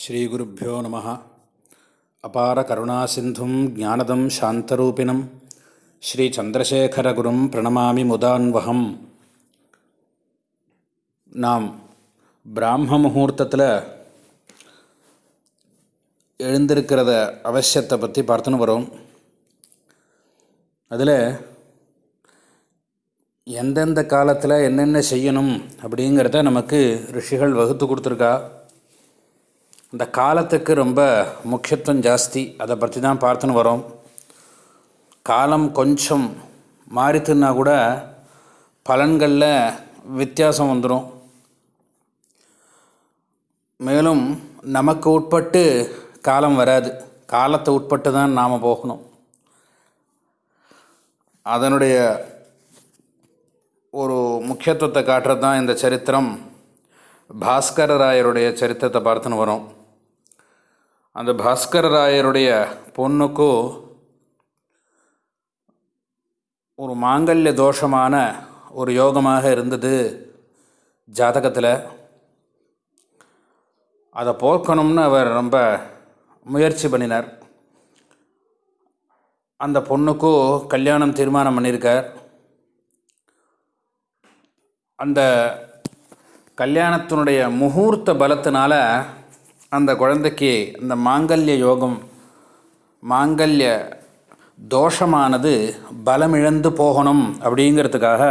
ஸ்ரீகுருப்போ நம. அபார கருணா சிந்தும் ஜானதம் சாந்தரூபிணம் ஸ்ரீச்சந்திரசேகரகுரும் பிரணமாமி முதான்வகம். நாம் பிராம முகூர்த்தத்தில் எழுந்திருக்கிறத அவசியத்தை பற்றி பார்த்துன்னு வரோம். அதில் எந்தெந்த காலத்தில் என்னென்ன செய்யணும் அப்படிங்கிறத நமக்கு ரிஷிகள் வகுத்து கொடுத்துருக்கா. இந்த காலத்துக்கு ரொம்ப முக்கியத்துவம் ஜாஸ்தி. அதை பற்றி தான் பார்த்துன்னு வரோம். காலம் கொஞ்சம் மாறித்துன்னா கூட பலன்களில் வித்தியாசம் வந்துடும் மேலும் நமக்கு உட்பட்டு காலம் வராது. காலத்தை உட்பட்டு தான் நாம் போகணும். அதனுடைய ஒரு முக்கியத்துவத்தை காட்டுறது தான் இந்த சரித்திரம். பாஸ்கர ராயருடைய சரித்திரத்தை பார்த்துன்னு வரோம். அந்த பாஸ்கர ராயருடைய பொண்ணுக்கு ஒரு மாங்கல்ய தோஷமான ஒரு யோகமாக இருந்தது ஜாதகத்தில். அதை போக்கணும்னு அவர் ரொம்ப முயற்சி பண்ணினார். அந்த பொண்ணுக்கும் கல்யாணம் தீர்மானம் பண்ணியிருக்கார். அந்த கல்யாணத்தினுடைய முகூர்த்த பலத்தினால அந்த குழந்தைக்கு இந்த மாங்கல்ய யோகம் மாங்கல்ய தோஷமானது பலமிழந்து போகணும் அப்படிங்கிறதுக்காக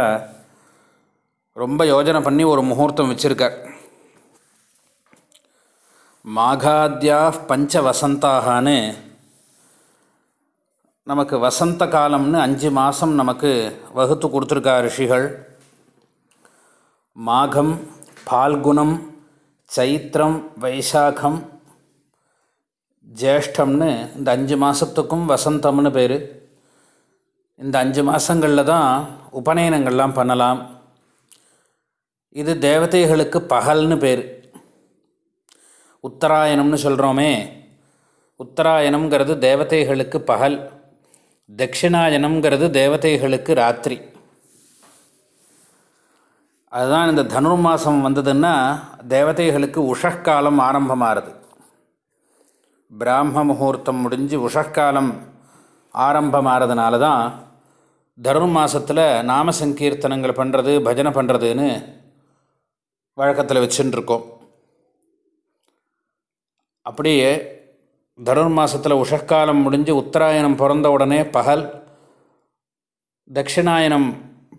ரொம்ப யோஜனை பண்ணி ஒரு முகூர்த்தம் வச்சுருக்கார். மாகாத்யா பஞ்ச வசந்தாகான்னு நமக்கு வசந்த காலம்னு அஞ்சு மாதம் நமக்கு வகுத்து கொடுத்துருக்கா ரிஷிகள். மாகம் பால்குணம் சைத்திரம் வைசாகம் ஜேஷ்டம்னு இந்த அஞ்சு மாதத்துக்கும் வசந்தம்னு பேர். இந்த அஞ்சு மாதங்களில் தான் உபநயனங்கள்லாம் பண்ணலாம். இது தேவதைகளுக்கு பகல்னு பேர். உத்தராயணம்னு சொல்கிறோமே உத்தராயணம்ங்கிறது தேவதைகளுக்கு பகல். தட்சிணாயனம்ங்கிறது தேவதைகளுக்கு ராத்திரி. அதுதான் இந்த தனுர் மாதம் வந்ததுன்னா தேவதைகளுக்கு உஷக்காலம் ஆரம்பமாகுது பிராம முகூர்த்தம் முடிஞ்சு உஷக்காலம் ஆரம்பமாகிறதுனால தான் தனுர் மாதத்தில் நாம சங்கீர்த்தனங்கள் பண்ணுறது பஜனை பண்ணுறதுன்னு வழக்கத்தில் வச்சுட்டுருக்கோம் அப்படியே தனுர் மாதத்தில் உஷக்காலம் முடிஞ்சு உத்தராயணம் பிறந்த உடனே பகல் தட்சிணாயனம்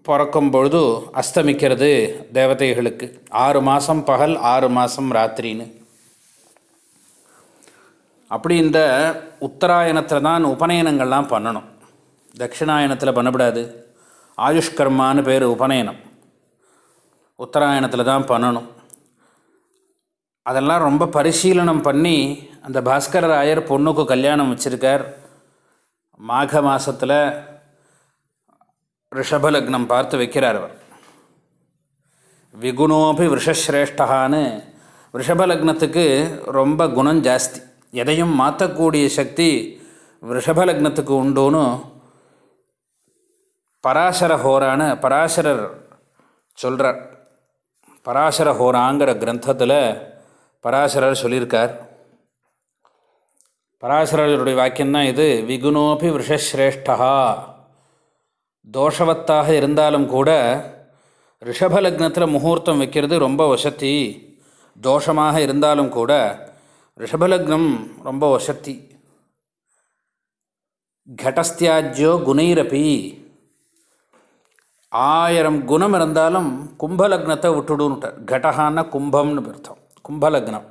பிறக்கும் பொழுது அஸ்தமிக்கிறது தேவதைகளுக்கு. ஆறு மாதம் பகல் ஆறு மாதம் ராத்திரின்னு. அப்படி இந்த உத்தராயணத்தில் தான் உபநயனங்கள்லாம் பண்ணணும். தட்சிணாயனத்தில் பண்ணக்கூடாது. ஆயுஷ்கர்மான்னு பேர் உபநயனம். உத்தராயணத்தில் தான் பண்ணணும். அதெல்லாம் ரொம்ப பரிசீலனம் பண்ணி அந்த பாஸ்கர ராயர் பொண்ணுக்கு கல்யாணம் வச்சுருக்கார். மாக மாதத்தில் ரிஷபலக்னம் பார்த்து வைக்கிறார் அவர். விகுணோபி விஷஸ்ரேஷ்டான்னு ரிஷபலக்னத்துக்கு ரொம்ப குணம் ஜாஸ்தி. எதையும் மாற்றக்கூடிய சக்தி ரிஷபலக்னத்துக்கு உண்டுன்னு பராசர ஹோரான பராசரர் சொல்கிறார் பராசர ஹோராங்கிற கிரந்தத்தில் பராசரர் சொல்லியிருக்கார். பராசரருடைய வாக்கியம்தான் இது. விகுணோபி விஷஸ்ரேஷ்டா தோஷவத்தாக இருந்தாலும் கூட ரிஷபலக்னத்தில் முகூர்த்தம் வைக்கிறது ரொம்ப வசதி. தோஷமாக இருந்தாலும் கூட ரிஷபலக்னம் ரொம்ப வசதி. கடஸ்தியாஜ்யோ குணைரப்பி ஆயிரம் குணம் இருந்தாலும் கும்பலக்னத்தை விட்டுடுன்ட்டார் கடகான கும்பம்னு அர்த்தம். கும்பலக்னம்.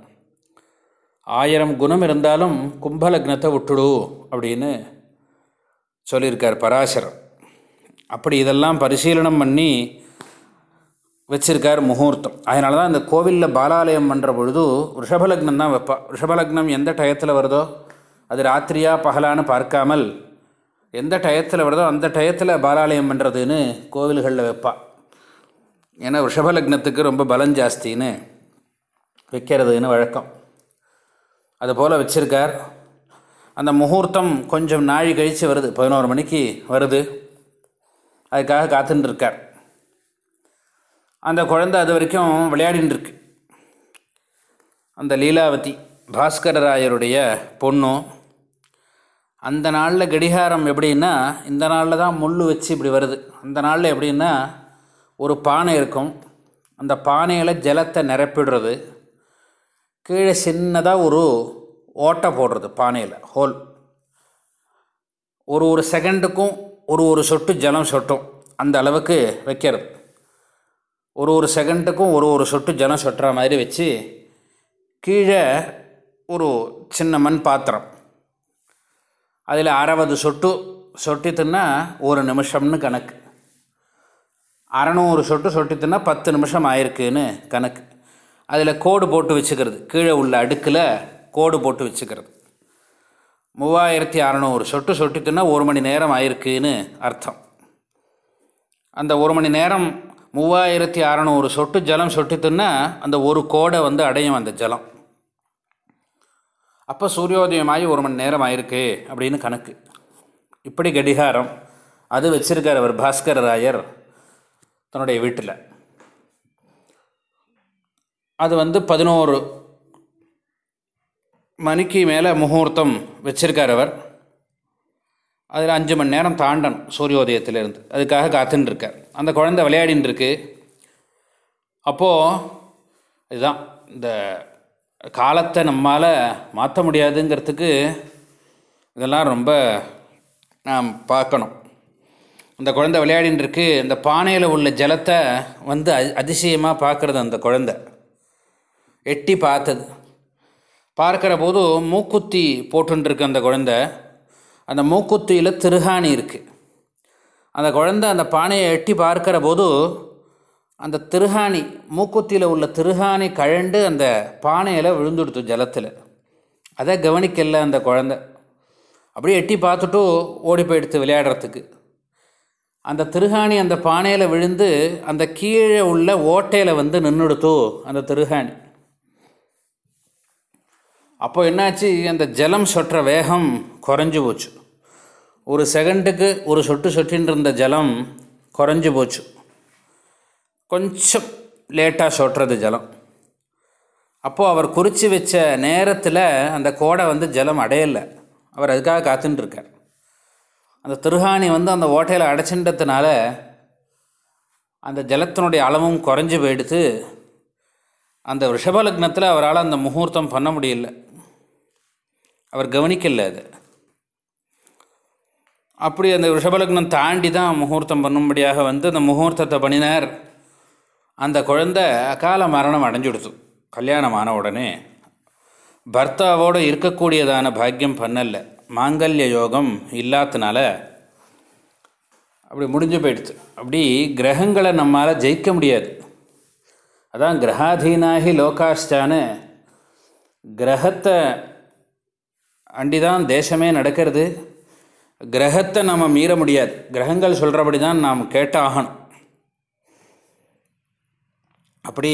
ஆயிரம் குணம் இருந்தாலும் கும்பலக்னத்தை விட்டுடு அப்படின்னு சொல்லியிருக்கார் பராசரம் அப்படி இதெல்லாம் பரிசீலனம் பண்ணி வச்சிருக்கார் முகூர்த்தம். அதனால தான் இந்த கோவிலில் பாலாலயம் பண்ணுற பொழுது ரிஷபலக்னம் தான் வைப்பா. ரிஷபலக்னம் எந்த டயத்தில் வருதோ அது ராத்திரியா பகலான்னு பார்க்காமல் எந்த டயத்தில் வருதோ அந்த டயத்தில் பாலாலயம் பண்ணுறதுன்னு கோவில்களில் வைப்பா. ஏன்னா ரிஷபலக்னத்துக்கு ரொம்ப பலம் ஜாஸ்தின்னு வைக்கிறதுன்னு வழக்கம். அதுபோல் வச்சுருக்கார். அந்த முகூர்த்தம் கொஞ்சம் நாழி கழித்து வருது. பதினோரு மணிக்கு வருது. அதுக்காக காத்துட்டு இருக்கார் அந்த குழந்தை அது வரைக்கும் விளையாடின்னு இருக்கு அந்த லீலாவதி பாஸ்கரராயருடைய பொண்ணும் அந்த நாளில் கடிகாரம் எப்படின்னா இந்த நாளில் தான் முள் வச்சு இப்படி வருது. அந்த நாளில் எப்படின்னா ஒரு பானை இருக்கும். அந்த பானையில் ஜலத்தை நிரப்பிடுறது. கீழே சின்னதாக ஒரு ஓட்டை போடுறது பானையில் ஹோல். ஒரு ஒரு செகண்டுக்கும் ஒரு ஒரு சொட்டு ஜலம் சொட்டும். அந்த அளவுக்கு வைக்கிறது. ஒரு ஒரு செகண்டுக்கும் ஒரு ஒரு சொட்டு ஜலம் சொட்டுற மாதிரி வச்சு கீழே ஒரு சின்ன மண் பாத்திரம். அதில் அறுபது சொட்டு சொட்டித்துன்னா ஒரு நிமிஷம்னு கணக்கு. அறநூறு சொட்டு சொட்டித்துன்னா பத்து நிமிஷம் ஆயிருக்குன்னு கணக்கு. அதில் கோடு போட்டு வச்சுக்கிறது. கீழே உள்ள அடுக்கில் கோடு போட்டு வச்சுக்கிறது. மூவாயிரத்தி அறநூறு. சொட்டு சொட்டுக்குன்னா ஒரு மணி நேரம் ஆயிருக்குன்னு அர்த்தம். அந்த ஒரு மணி நேரம் மூவாயிரத்தி அறநூறு சொட்டு ஜலம் சொட்டுத்துன்னா அந்த ஒரு கோடை வந்து அடையும் அந்த ஜலம். அப்போ சூரியோதயமாகி ஒரு மணி நேரம் ஆயிருக்கு அப்படின்னு கணக்கு. இப்படி கடிகாரம் அது வச்சிருக்கார் அவர் பாஸ்கர ராயர் தன்னுடைய வீட்டில். அது வந்து பதினோரு மணிக்கு மேலே முகூர்த்தம் வச்சிருக்கார் அவர். அதில் அஞ்சு மணி நேரம் தாண்டணும் சூரியோதயத்திலேருந்து. அதுக்காக காத்துன்னு இருக்கார் அந்த குழந்தை விளையாடின்னு இருக்கு அப்போது இதுதான். இந்த காலத்தை நம்மால் மாற்ற முடியாதுங்கிறதுக்கு இதெல்லாம் ரொம்ப நாம் பார்க்கணும். அந்த குழந்தை விளையாடின்னு இருக்கு இந்த பானையில் உள்ள ஜலத்தை வந்து அ அதிசயமாக பார்க்குறது அந்த குழந்தை. எட்டி பார்த்தது. பார்க்குற போது மூக்குத்தி போட்டுருக்கு அந்த குழந்தை. அந்த மூக்குத்தியில் திருகாணி இருக்குது அந்த குழந்தை அந்த பானையை எட்டி பார்க்கிற போது அந்த திருகாணி மூக்குத்தியில் உள்ள திருகாணி கழண்டு அந்த பானையில் விழுந்துடுத்து ஜலத்தில். அதை கவனிக்கல அந்த குழந்தை. அப்படியே எட்டி பார்த்துட்டு ஓடி போயிடுத்து விளையாடுறதுக்கு. அந்த திருகாணி அந்த பானையில் விழுந்து அந்த கீழே உள்ள ஓட்டையில் வந்து நின்றுடுத்து அந்த திருகாணி. அப்போ என்னாச்சு? அந்த ஜலம் சொட்டுற வேகம் குறைஞ்சி போச்சு. ஒரு செகண்டுக்கு ஒரு சொட்டு சொட்டின்னு இருந்த ஜலம் குறைஞ்சி போச்சு. கொஞ்சம் லேட்டாக சொட்டுறது ஜலம். அப்போது அவர் குறித்து வச்ச நேரத்தில் அந்த கோடை வந்து ஜலம் அடையலை. அவர் அதுக்காக காத்துட்டுருக்கார் அந்த திருகாணி வந்து அந்த ஓட்டையில் அடைச்சின்றதுனால அந்த ஜலத்தினுடைய அளவும் குறைஞ்சி போயிடுத்து அந்த ரிஷபலக்னத்தில் அவரால் அந்த முகூர்த்தம் பண்ண முடியல. அவர் கவனிக்கல அது. அப்படி அந்த ரிஷபலக்னம் தாண்டி தான் முகூர்த்தம் பண்ணும்படியாக வந்து அந்த முகூர்த்தத்தை பண்ணினார். அந்த குழந்தை அகால மரணம் அடைஞ்சுடுச்சு. கல்யாணம் ஆன உடனே. பர்த்தாவோடு இருக்கக்கூடியதான பாக்கியம் பண்ணலை. மாங்கல்ய யோகம் இல்லாதனால அப்படி முடிஞ்சு போயிடுச்சு. அப்படி கிரகங்களை நம்மால் ஜெயிக்க முடியாது. அதான் கிரகாதீனாகி லோகாஷ்டான்னு கிரகத்தை அண்டி தான் தேசமே நடக்கிறது. கிரகத்தை நம்ம மீற முடியாது. கிரகங்கள் சொல்கிறபடி தான் நாம் கேட்டாகணும். அப்படி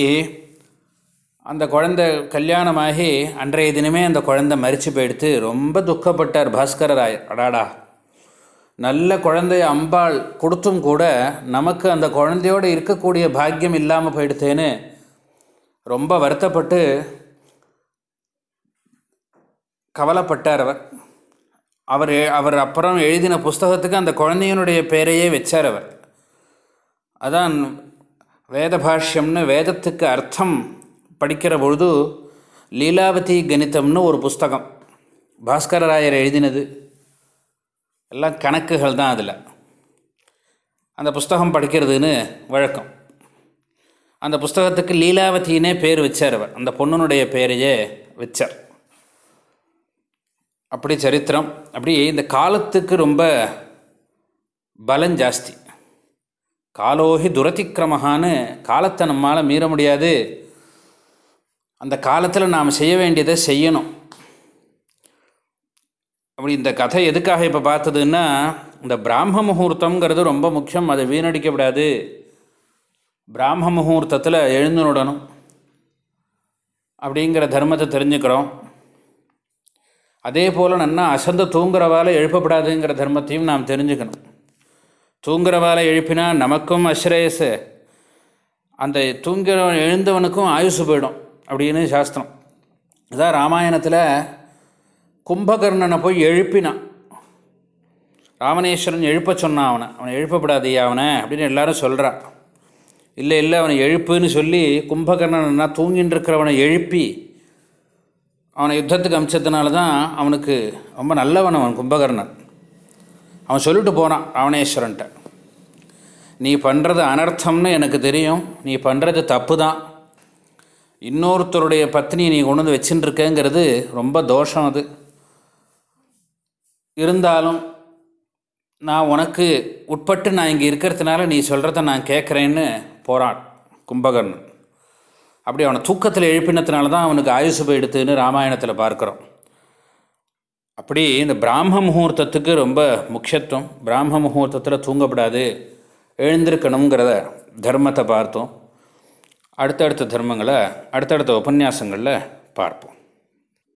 அந்த குழந்தை கல்யாணமாகி அன்றைய தினமே அந்த குழந்தை மறித்து போயிடுத்து ரொம்ப துக்கப்பட்டார் பாஸ்கர அடாடா. நல்ல குழந்தைய அம்பாள் கொடுத்தும் கூட நமக்கு அந்த குழந்தையோடு இருக்கக்கூடிய பாக்கியம் இல்லாமல் போயிடுத்தேன்னு ரொம்ப வருத்தப்பட்டு கவலைப்பட்டார் அவர். அவர் அவர் அப்புறம் எழுதின புஸ்தகத்துக்கு அந்த குழந்தையினுடைய பேரையே வச்சார் அவர். அதான் வேத பாஷ்யம்னு வேதத்துக்கு அர்த்தம் படிக்கிற பொழுது லீலாவதி கணிதம்னு ஒரு புஸ்தகம் பாஸ்கரராயர் எழுதினது. எல்லாம் கணக்குகள் தான் அதில். அந்த புஸ்தகம் படிக்கிறதுன்னு வழக்கம். அந்த புஸ்தகத்துக்கு லீலாவதினே பேர் வச்சார் அவர். அந்த பொண்ணுனுடைய பேரையே வச்சார். அப்படி சரித்திரம். அப்படி இந்த காலத்துக்கு ரொம்ப பலம் ஜாஸ்தி. காலோகி துரதிக்கிரமகான்னு காலத்தை நம்மால் மீற முடியாது. அந்த காலத்தில் நாம் செய்ய வேண்டியதை செய்யணும். அப்படி இந்த கதை எதுக்காக இப்போ பார்த்ததுன்னா இந்த பிராம முகூர்த்தங்கிறது ரொம்ப முக்கியம். அதை வீணடிக்கப்படாது பிராம முகூர்த்தத்தில் எழுந்துடணும் அப்படிங்கிற தர்மத்தை தெரிஞ்சுக்கிறோம். அதே போல் நன்னா அசந்து தூங்குறவால எழுப்பப்படாதுங்கிற தர்மத்தையும் நாம் தெரிஞ்சுக்கணும். தூங்குறவால எழுப்பினா நமக்கும் அஸ்ரேயஸ் அந்த தூங்குறவன் எழுந்தவனுக்கும் ஆயுசு போயிடும் அப்படின்னு சாஸ்திரம். இதான் ராமாயணத்தில் கும்பகர்ணனை போய் எழுப்பினான். ராமனேஸ்வரன் எழுப்ப சொன்னான் அவனை. அவனை எழுப்பப்படாதையா அவனை அப்படின்னு எல்லாரும் சொல்கிறான் இல்லை இல்லை அவனை எழுப்புன்னு சொல்லி கும்பகர்ணன் தூங்கின்னு இருக்கிறவனை எழுப்பி அவனை யுத்தத்துக்கு அமிச்சதுனால தான் அவனுக்கு ரொம்ப நல்லவன் அவன் கும்பகர்ணன். அவன் சொல்லிட்டு போனான் ராவணேஸ்வரன்ட்ட நீ பண்ணுறது அனர்த்தம்னு எனக்கு தெரியும். நீ பண்ணுறது தப்பு தான் இன்னொருத்தருடைய பத்னியை நீ கொண்டு வந்து வச்சுட்டுருக்கேங்கிறது ரொம்ப தோஷம் அது. இருந்தாலும் நான் உனக்கு உட்பட்டு நான் இங்கே இருக்கிறதுனால நீ சொல்கிறத நான் கேட்குறேன்னு போகிறான் கும்பகர்ணன். அப்படி அவனை தூக்கத்தில் எழுப்பினதுனால தான் அவனுக்கு ஆயுசு போயிடுத்துன்னு ராமாயணத்தில் பார்க்குறோம். அப்படி இந்த பிராம முகூர்த்தத்துக்கு ரொம்ப முக்கியத்துவம். பிராம முகூர்த்தத்தில் தூங்கப்படாது எழுந்திருக்கணுங்கிறத தர்மத்தை பார்த்தோம். அடுத்தடுத்த தர்மங்களை அடுத்தடுத்த உபன்யாசங்களில் பார்ப்போம்.